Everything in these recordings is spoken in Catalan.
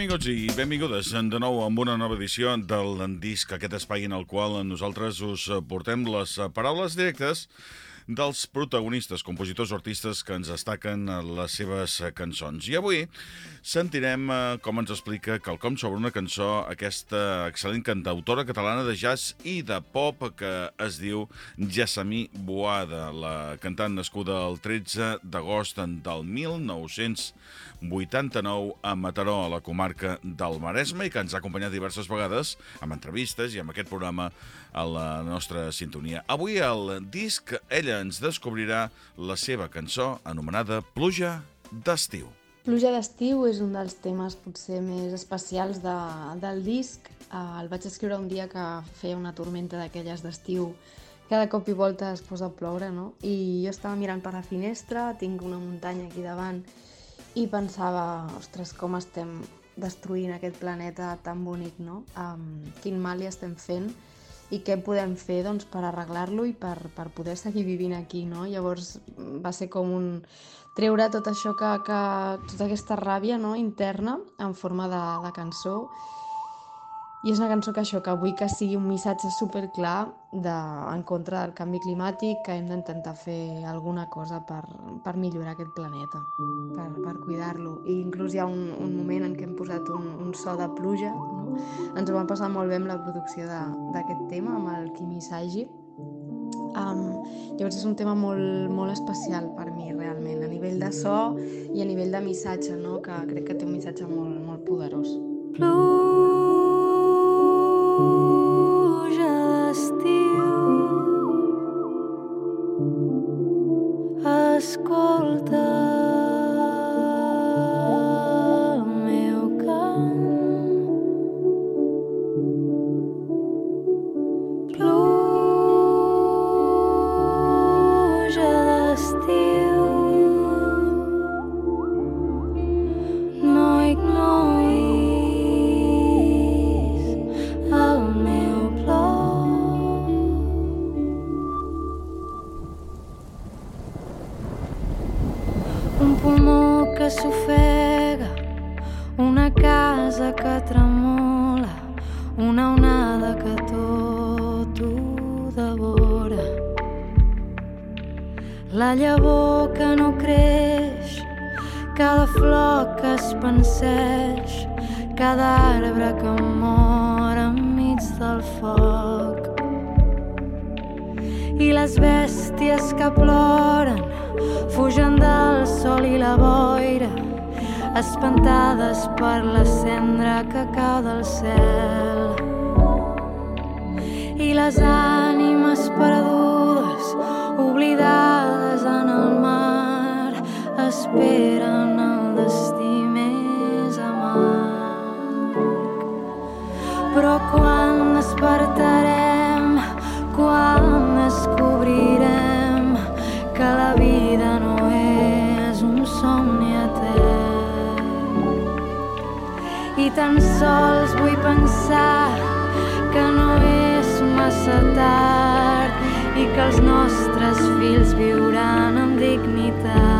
benvinguts i benvingudes de nou amb una nova edició del disc, aquest espai en el qual nosaltres us portem les paraules directes dels protagonistes, compositors o artistes que ens destaquen les seves cançons. I avui sentirem eh, com ens explica quelcom sobre una cançó aquesta excel·lent cantautora catalana de jazz i de pop que es diu Jassamí Boada, la cantant nascuda el 13 d'agost del 1900 89 a Mataró, a la comarca del Maresme, i que ens ha acompanyat diverses vegades amb entrevistes i amb aquest programa a la nostra sintonia. Avui al disc ella ens descobrirà la seva cançó anomenada Pluja d'estiu. Pluja d'estiu és un dels temes potser més especials de, del disc. Uh, el vaig escriure un dia que feia una tormenta d'aquelles d'estiu cada cop i volta es posa a ploure, no? I jo estava mirant per la finestra, tinc una muntanya aquí davant i pensava, ostres, com estem destruint aquest planeta tan bonic, no? Um, quin mal hi estem fent i què podem fer doncs, per arreglar-lo i per, per poder seguir vivint aquí, no? Llavors va ser com un treure tot això que, que tota aquesta ràbia no? interna en forma de, de cançó i és una cançó que això, que vull que sigui un missatge super clar de, en contra del canvi climàtic, que hem d'intentar fer alguna cosa per, per millorar aquest planeta, per, per cuidar-lo. I inclús hi ha un, un moment en què hem posat un, un so de pluja? Ens ho vam passar molt bé amb la producció d'aquest tema, amb el Kimi Saji. Um, llavors és un tema molt, molt especial per mi realment, a nivell de so i a nivell de missatge, no? que crec que té un missatge molt, molt poderós. Pluja s'ofega, una casa que tremola, una onada que tot ho devora. La llavor que no creix, cada flor que es penseix, cada arbre que mor enmig del foc. I les bèsties que ploren fugen del sol i la boira, espantades per la cendra que cau del cel. I les ànimes perdudes, oblidades en el mar, esperen Tan sols vull pensar que no és massa tard i que els nostres fills viuran amb dignitat.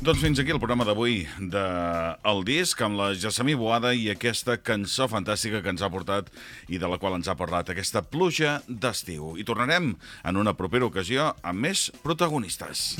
Doncs fins aquí el programa d'avui de El Disc amb la Jassamí Boada i aquesta cançó fantàstica que ens ha portat i de la qual ens ha parlat, aquesta pluja d'estiu. I tornarem en una propera ocasió amb més protagonistes.